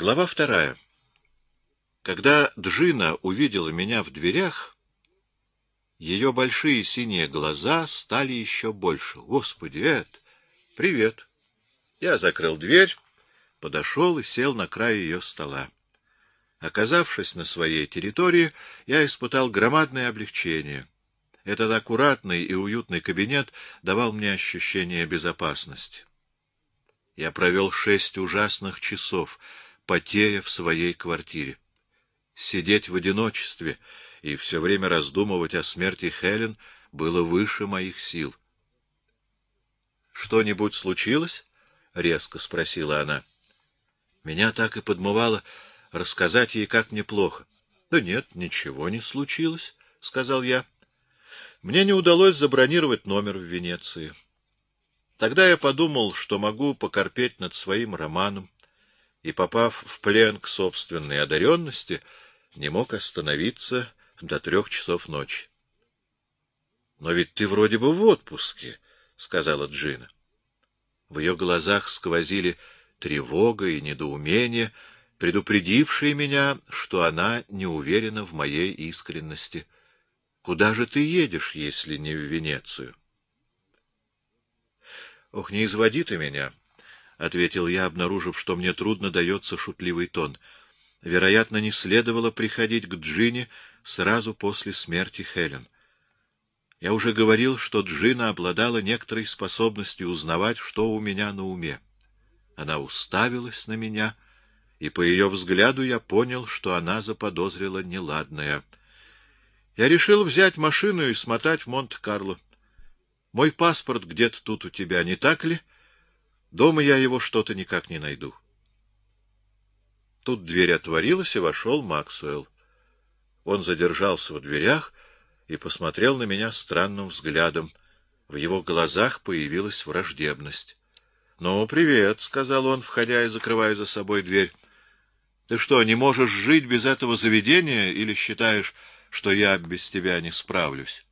Глава вторая. Когда Джина увидела меня в дверях, ее большие синие глаза стали еще больше. Господи, Эд, привет! Я закрыл дверь, подошел и сел на край ее стола. Оказавшись на своей территории, я испытал громадное облегчение. Этот аккуратный и уютный кабинет давал мне ощущение безопасности. Я провел шесть ужасных часов, потея в своей квартире. Сидеть в одиночестве и все время раздумывать о смерти Хелен было выше моих сил. — Что-нибудь случилось? — резко спросила она. Меня так и подмывало рассказать ей, как мне плохо. — Да нет, ничего не случилось, — сказал я. Мне не удалось забронировать номер в Венеции. Тогда я подумал, что могу покорпеть над своим романом, и, попав в плен к собственной одаренности, не мог остановиться до трех часов ночи. — Но ведь ты вроде бы в отпуске, — сказала Джина. В ее глазах сквозили тревога и недоумение, предупредившие меня, что она не уверена в моей искренности. Куда же ты едешь, если не в Венецию? — Ох, не изводи ты меня! —— ответил я, обнаружив, что мне трудно дается шутливый тон. Вероятно, не следовало приходить к Джине сразу после смерти Хелен. Я уже говорил, что Джина обладала некоторой способностью узнавать, что у меня на уме. Она уставилась на меня, и по ее взгляду я понял, что она заподозрила неладное. Я решил взять машину и смотать в Монте-Карло. Мой паспорт где-то тут у тебя, не так ли? — Дома я его что-то никак не найду. Тут дверь отворилась, и вошел Максуэлл. Он задержался в дверях и посмотрел на меня странным взглядом. В его глазах появилась враждебность. — Ну, привет, — сказал он, входя и закрывая за собой дверь. — Ты что, не можешь жить без этого заведения или считаешь, что я без тебя не справлюсь?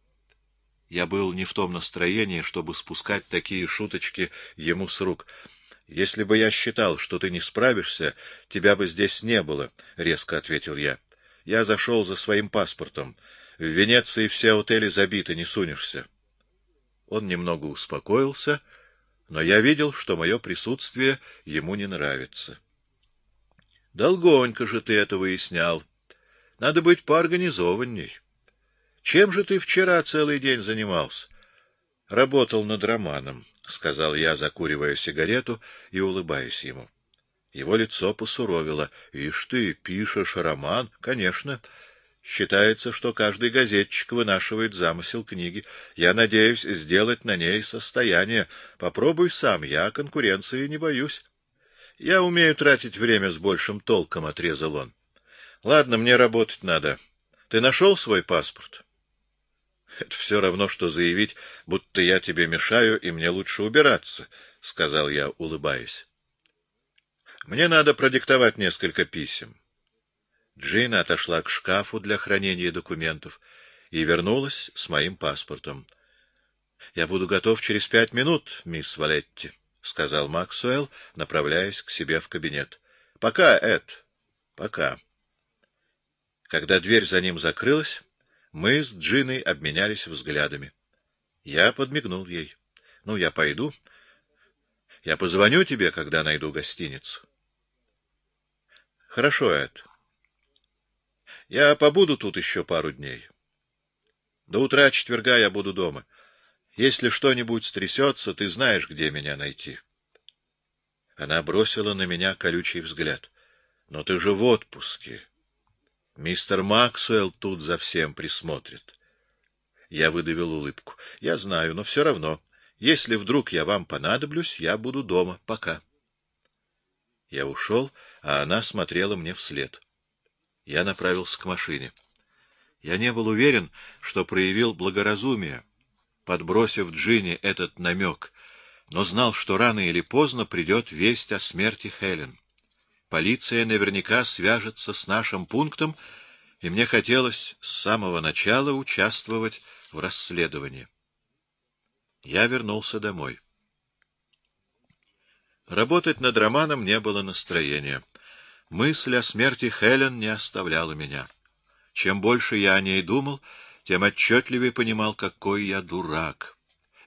Я был не в том настроении, чтобы спускать такие шуточки ему с рук. «Если бы я считал, что ты не справишься, тебя бы здесь не было», — резко ответил я. «Я зашел за своим паспортом. В Венеции все отели забиты, не сунешься». Он немного успокоился, но я видел, что мое присутствие ему не нравится. «Долгонько же ты это выяснял. Надо быть поорганизованней». Чем же ты вчера целый день занимался? — Работал над романом, — сказал я, закуривая сигарету и улыбаясь ему. Его лицо посуровило. — Ишь ты, пишешь роман? — Конечно. Считается, что каждый газетчик вынашивает замысел книги. Я надеюсь сделать на ней состояние. Попробуй сам, я конкуренции не боюсь. — Я умею тратить время с большим толком, — отрезал он. — Ладно, мне работать надо. Ты нашел свой паспорт? — это все равно, что заявить, будто я тебе мешаю, и мне лучше убираться, — сказал я, улыбаясь. Мне надо продиктовать несколько писем. Джина отошла к шкафу для хранения документов и вернулась с моим паспортом. — Я буду готов через пять минут, мисс Валетти, — сказал Максуэлл, направляясь к себе в кабинет. — Пока, Эд, пока. Когда дверь за ним закрылась, мы с Джиной обменялись взглядами. Я подмигнул ей. — Ну, я пойду. Я позвоню тебе, когда найду гостиницу. — Хорошо, Эд. Я побуду тут еще пару дней. До утра четверга я буду дома. Если что-нибудь стрясется, ты знаешь, где меня найти. Она бросила на меня колючий взгляд. — Но ты же в отпуске. Мистер Максуэлл тут за всем присмотрит. Я выдавил улыбку. Я знаю, но все равно. Если вдруг я вам понадоблюсь, я буду дома. Пока. Я ушел, а она смотрела мне вслед. Я направился к машине. Я не был уверен, что проявил благоразумие, подбросив Джинни этот намек, но знал, что рано или поздно придет весть о смерти Хелен. Полиция наверняка свяжется с нашим пунктом, и мне хотелось с самого начала участвовать в расследовании. Я вернулся домой. Работать над романом не было настроения. Мысль о смерти Хелен не оставляла меня. Чем больше я о ней думал, тем отчетливее понимал, какой я дурак.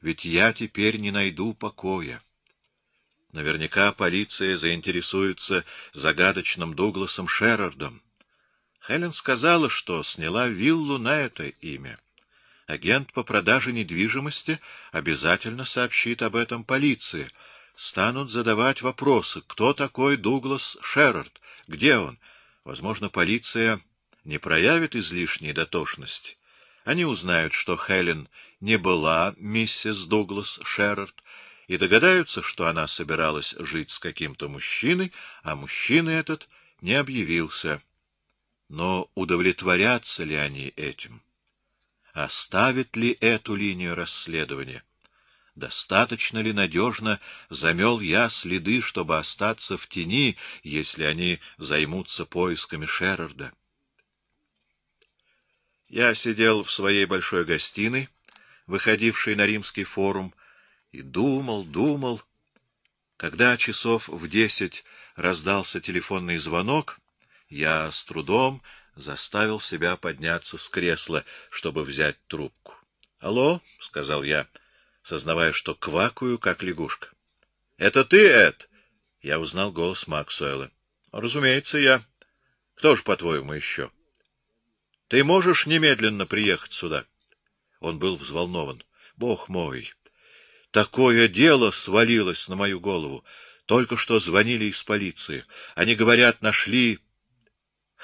Ведь я теперь не найду покоя. Наверняка полиция заинтересуется загадочным Дугласом Шерардом. Хелен сказала, что сняла виллу на это имя. Агент по продаже недвижимости обязательно сообщит об этом полиции. Станут задавать вопросы, кто такой Дуглас Шерард, где он. Возможно, полиция не проявит излишней дотошности. Они узнают, что Хелен не была миссис Дуглас Шерард, и догадаются, что она собиралась жить с каким-то мужчиной, а мужчина этот не объявился. Но удовлетворятся ли они этим? Оставит ли эту линию расследования? Достаточно ли надежно замел я следы, чтобы остаться в тени, если они займутся поисками Шерарда? Я сидел в своей большой гостиной, выходившей на римский форум, и думал, думал. Когда часов в десять раздался телефонный звонок, я с трудом заставил себя подняться с кресла, чтобы взять трубку. — Алло, — сказал я, сознавая, что квакаю, как лягушка. — Это ты, Эд? Я узнал голос Максуэла. — Разумеется, я. Кто ж, по-твоему, еще? — ты можешь немедленно приехать сюда? Он был взволнован. Бог мой! Такое дело свалилось на мою голову. Только что звонили из полиции. Они говорят, нашли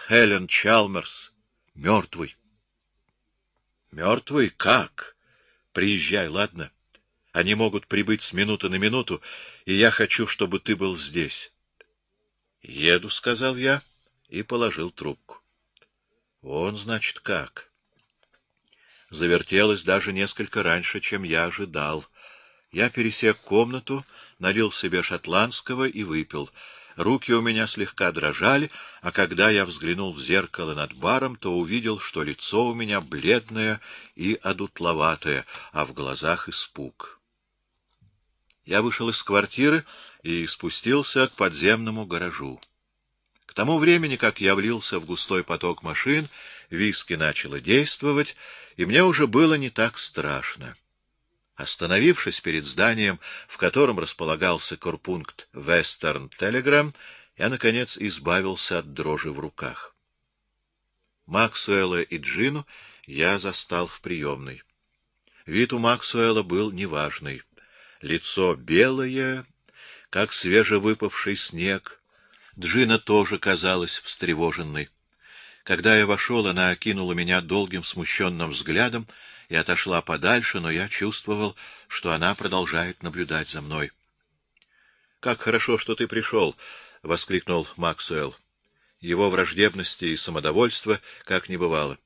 Хелен Чалмерс мертвый. Мертвый? Как? Приезжай, ладно? Они могут прибыть с минуты на минуту, и я хочу, чтобы ты был здесь. Еду, сказал я и положил трубку. Он, значит, как. Завертелось даже несколько раньше, чем я ожидал. Я пересек комнату, налил себе шотландского и выпил. Руки у меня слегка дрожали, а когда я взглянул в зеркало над баром, то увидел, что лицо у меня бледное и одутловатое, а в глазах испуг. Я вышел из квартиры и спустился к подземному гаражу тому времени, как я влился в густой поток машин, виски начало действовать, и мне уже было не так страшно. Остановившись перед зданием, в котором располагался корпункт Western Telegram, я, наконец, избавился от дрожи в руках. Максуэла и Джину я застал в приемной. Вид у Максуэла был неважный. Лицо белое, как свежевыпавший снег, Джина тоже казалась встревоженной. Когда я вошел, она окинула меня долгим смущенным взглядом и отошла подальше, но я чувствовал, что она продолжает наблюдать за мной. — Как хорошо, что ты пришел! — воскликнул Максуэлл. Его враждебности и самодовольства как не бывало.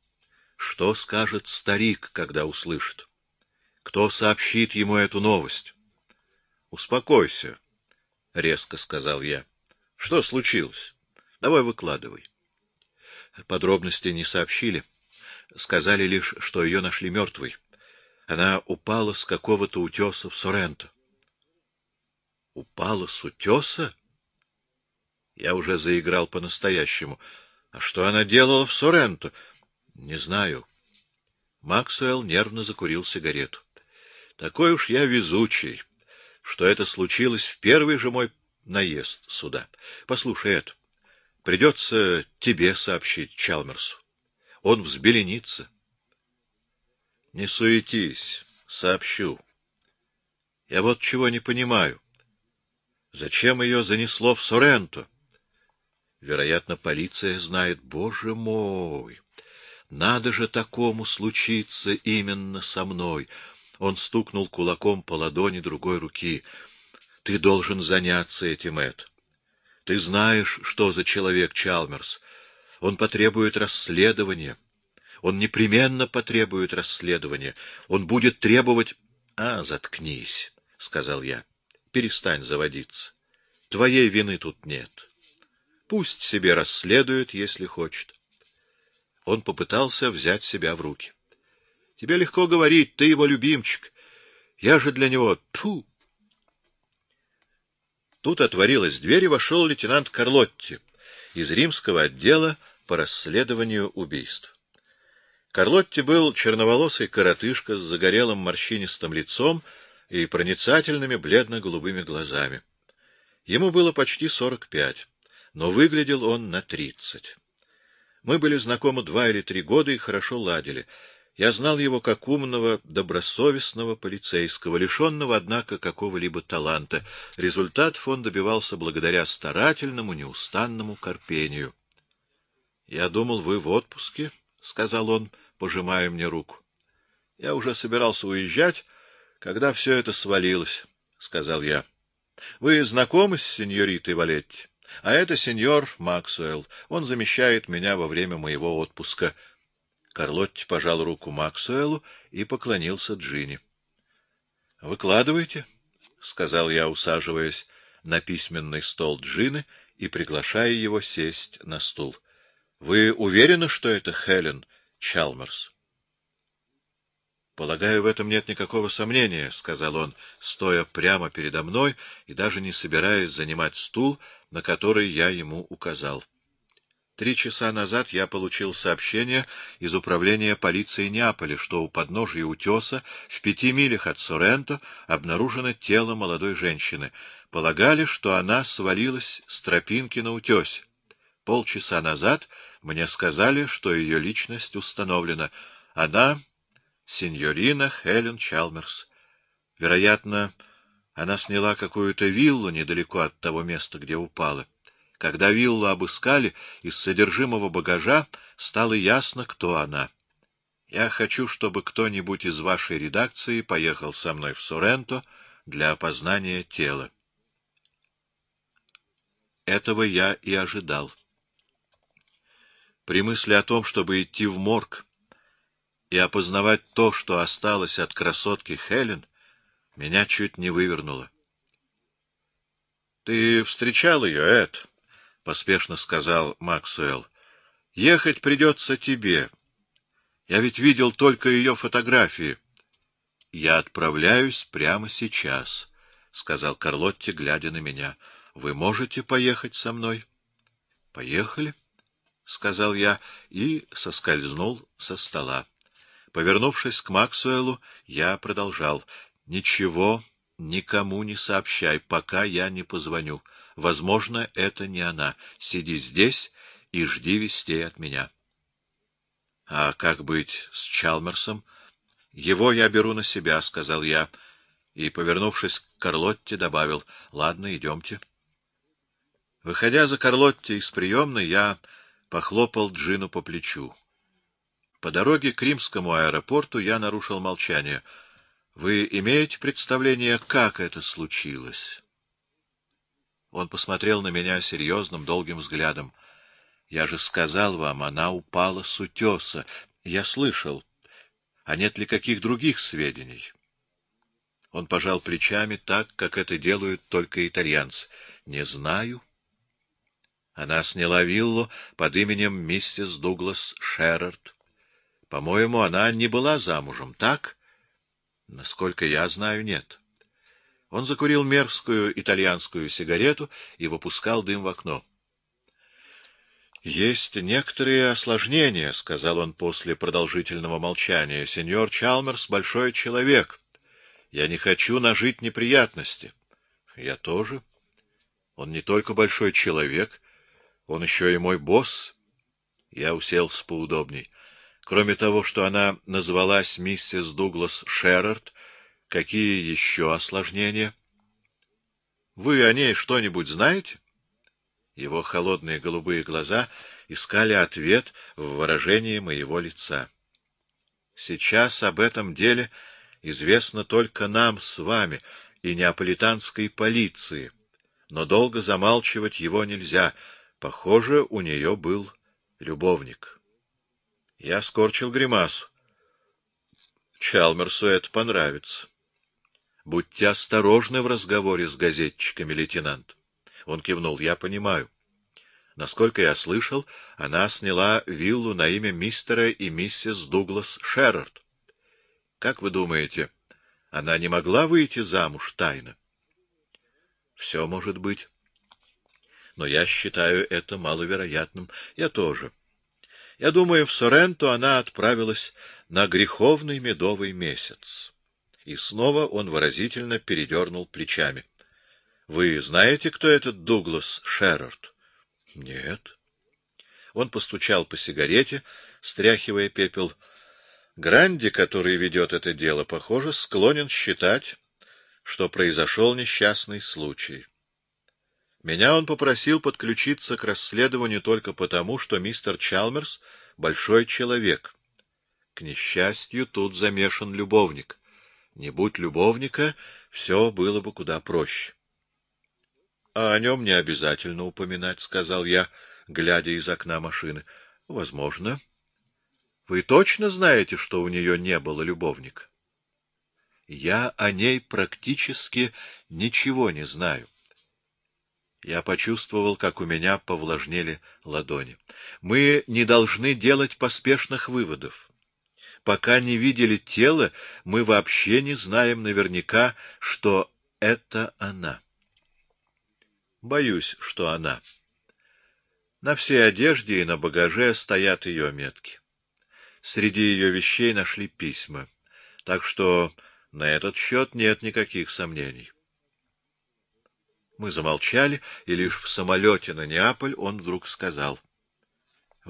Что скажет старик, когда услышит? Кто сообщит ему эту новость? — Успокойся, — резко сказал я. Что случилось? Давай выкладывай. Подробности не сообщили. Сказали лишь, что ее нашли мертвой. Она упала с какого-то утеса в Соренто. Упала с утеса? Я уже заиграл по-настоящему. А что она делала в Соренто? Не знаю. Максвелл нервно закурил сигарету. Такой уж я везучий, что это случилось в первый же мой наезд сюда. Послушай, это, придется тебе сообщить Чалмерсу. Он взбеленится. Не суетись, сообщу. Я вот чего не понимаю. Зачем ее занесло в Соренто? Вероятно, полиция знает. Боже мой! Надо же такому случиться именно со мной. Он стукнул кулаком по ладони другой руки — ты должен заняться этим, Эд. Ты знаешь, что за человек Чалмерс. Он потребует расследования. Он непременно потребует расследования. Он будет требовать... — А, заткнись, — сказал я. — Перестань заводиться. Твоей вины тут нет. Пусть себе расследует, если хочет. Он попытался взять себя в руки. — Тебе легко говорить, ты его любимчик. Я же для него... Тьфу! Тут отворилась дверь, и вошел лейтенант Карлотти. Из римского отдела по расследованию убийств. Карлотти был черноволосый коротышка с загорелым морщинистым лицом и проницательными бледно-голубыми глазами. Ему было почти сорок пять, но выглядел он на тридцать. Мы были знакомы два или три года и хорошо ладили. Я знал его как умного, добросовестного полицейского, лишенного, однако, какого-либо таланта. Результатов он добивался благодаря старательному, неустанному корпению. — Я думал, вы в отпуске, — сказал он, пожимая мне руку. — Я уже собирался уезжать, когда все это свалилось, — сказал я. — Вы знакомы с сеньоритой Валетти? А это сеньор Максуэлл. Он замещает меня во время моего отпуска. Карлотти пожал руку Максуэллу и поклонился Джинни. — Выкладывайте, — сказал я, усаживаясь на письменный стол Джины и приглашая его сесть на стул. — Вы уверены, что это Хелен Чалмерс? — Полагаю, в этом нет никакого сомнения, — сказал он, стоя прямо передо мной и даже не собираясь занимать стул, на который я ему указал. Три часа назад я получил сообщение из управления полиции Неаполя, что у подножия утеса в пяти милях от Соренто обнаружено тело молодой женщины. Полагали, что она свалилась с тропинки на утесе. Полчаса назад мне сказали, что ее личность установлена. Она — сеньорина Хелен Чалмерс. Вероятно, она сняла какую-то виллу недалеко от того места, где упала. Когда виллу обыскали, из содержимого багажа стало ясно, кто она. Я хочу, чтобы кто-нибудь из вашей редакции поехал со мной в Соренто для опознания тела. Этого я и ожидал. При мысли о том, чтобы идти в морг и опознавать то, что осталось от красотки Хелен, меня чуть не вывернуло. — Ты встречал ее, Эд? — поспешно сказал Максуэлл. — Ехать придется тебе. Я ведь видел только ее фотографии. — Я отправляюсь прямо сейчас, — сказал Карлотти, глядя на меня. — Вы можете поехать со мной? — Поехали, — сказал я и соскользнул со стола. Повернувшись к Максуэлу, я продолжал. — Ничего никому не сообщай, пока я не позвоню. Возможно, это не она. Сиди здесь и жди вестей от меня. — А как быть с Чалмерсом? — Его я беру на себя, — сказал я, и, повернувшись к Карлотте, добавил, — Ладно, идемте. Выходя за Карлотте из приемной, я похлопал Джину по плечу. По дороге к римскому аэропорту я нарушил молчание. — Вы имеете представление, как это случилось? Он посмотрел на меня серьезным, долгим взглядом. — Я же сказал вам, она упала с утеса. Я слышал. А нет ли каких других сведений? Он пожал плечами так, как это делают только итальянцы. — Не знаю. Она сняла виллу под именем миссис Дуглас Шерард. По-моему, она не была замужем, так? Насколько я знаю, нет. — он закурил мерзкую итальянскую сигарету и выпускал дым в окно. — Есть некоторые осложнения, — сказал он после продолжительного молчания. — Сеньор Чалмерс — большой человек. Я не хочу нажить неприятности. — Я тоже. Он не только большой человек, он еще и мой босс. Я уселся поудобней. Кроме того, что она назвалась миссис Дуглас Шерард, Какие еще осложнения? Вы о ней что-нибудь знаете? Его холодные голубые глаза искали ответ в выражении моего лица. Сейчас об этом деле известно только нам с вами и неаполитанской полиции, но долго замалчивать его нельзя. Похоже, у нее был любовник. Я скорчил гримасу. Чалмерсу это понравится. Будьте осторожны в разговоре с газетчиками, лейтенант. Он кивнул. Я понимаю. Насколько я слышал, она сняла виллу на имя мистера и миссис Дуглас Шерард. Как вы думаете, она не могла выйти замуж тайно? Все может быть. но я считаю это маловероятным. Я тоже. Я думаю, в Соренто она отправилась на греховный медовый месяц. И снова он выразительно передернул плечами. — Вы знаете, кто этот Дуглас Шерард? — Нет. Он постучал по сигарете, стряхивая пепел. Гранди, который ведет это дело, похоже, склонен считать, что произошел несчастный случай. Меня он попросил подключиться к расследованию только потому, что мистер Чалмерс — большой человек. К несчастью, тут замешан любовник. Не будь любовника, все было бы куда проще. — А о нем не обязательно упоминать, — сказал я, глядя из окна машины. — Возможно. Вы точно знаете, что у нее не было любовника? Я о ней практически ничего не знаю. Я почувствовал, как у меня повлажнели ладони. Мы не должны делать поспешных выводов. Пока не видели тело, мы вообще не знаем наверняка, что это она. Боюсь, что она. На всей одежде и на багаже стоят ее метки. Среди ее вещей нашли письма, так что на этот счет нет никаких сомнений. Мы замолчали, и лишь в самолете на Неаполь он вдруг сказал. —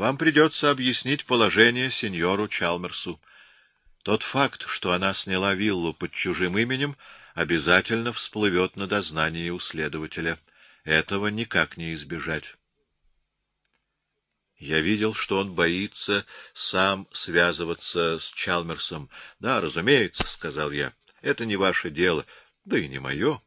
Вам придется объяснить положение сеньору Чалмерсу. Тот факт, что она сняла виллу под чужим именем, обязательно всплывет на дознании у следователя. Этого никак не избежать. Я видел, что он боится сам связываться с Чалмерсом. — Да, разумеется, — сказал я, — это не ваше дело, да и не мое.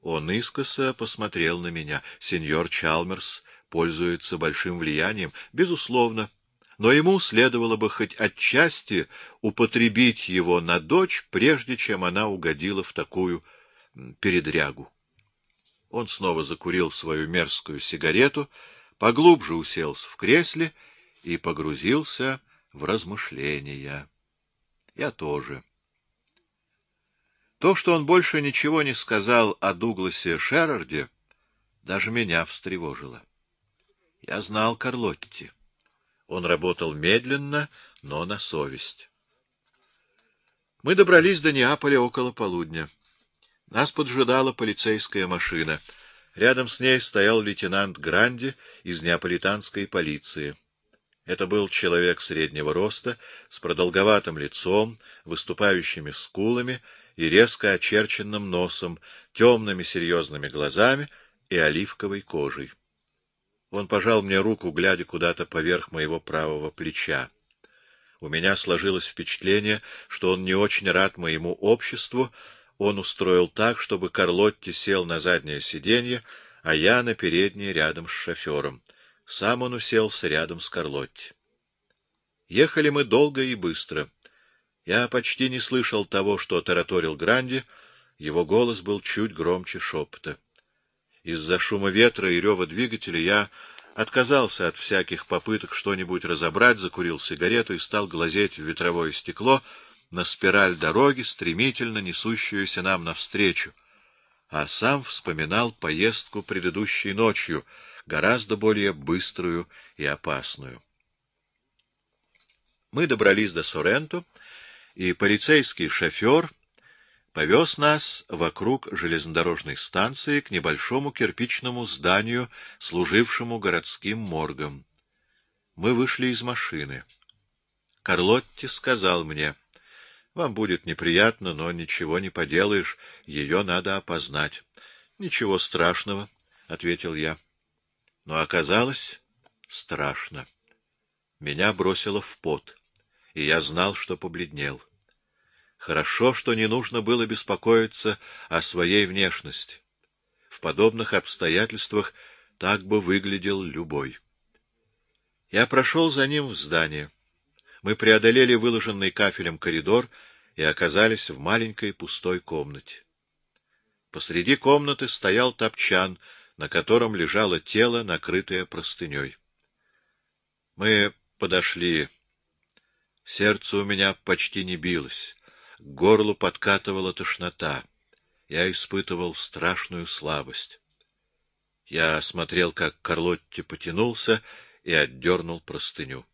Он искоса посмотрел на меня. Сеньор Чалмерс пользуется большим влиянием, безусловно, но ему следовало бы хоть отчасти употребить его на дочь, прежде чем она угодила в такую передрягу. Он снова закурил свою мерзкую сигарету, поглубже уселся в кресле и погрузился в размышления. Я тоже. То, что он больше ничего не сказал о Дугласе Шерарде, даже меня встревожило. Я знал Карлотти. Он работал медленно, но на совесть. Мы добрались до Неаполя около полудня. Нас поджидала полицейская машина. Рядом с ней стоял лейтенант Гранди из неаполитанской полиции. Это был человек среднего роста, с продолговатым лицом, выступающими скулами и резко очерченным носом, темными серьезными глазами и оливковой кожей. Он пожал мне руку, глядя куда-то поверх моего правого плеча. У меня сложилось впечатление, что он не очень рад моему обществу. Он устроил так, чтобы Карлотти сел на заднее сиденье, а я на переднее рядом с шофером. Сам он уселся рядом с Карлотти. Ехали мы долго и быстро. Я почти не слышал того, что тараторил Гранди, его голос был чуть громче шепота. Из-за шума ветра и рева двигателя я отказался от всяких попыток что-нибудь разобрать, закурил сигарету и стал глазеть в ветровое стекло на спираль дороги, стремительно несущуюся нам навстречу, а сам вспоминал поездку предыдущей ночью, гораздо более быструю и опасную. Мы добрались до Соренто, и полицейский шофер повез нас вокруг железнодорожной станции к небольшому кирпичному зданию, служившему городским моргом. Мы вышли из машины. Карлотти сказал мне, — Вам будет неприятно, но ничего не поделаешь, ее надо опознать. — Ничего страшного, — ответил я. Но оказалось страшно. Меня бросило в пот и я знал, что побледнел. Хорошо, что не нужно было беспокоиться о своей внешности. В подобных обстоятельствах так бы выглядел любой. Я прошел за ним в здание. Мы преодолели выложенный кафелем коридор и оказались в маленькой пустой комнате. Посреди комнаты стоял топчан, на котором лежало тело, накрытое простыней. Мы подошли Сердце у меня почти не билось, к горлу подкатывала тошнота. Я испытывал страшную слабость. Я смотрел, как Карлотти потянулся и отдернул простыню.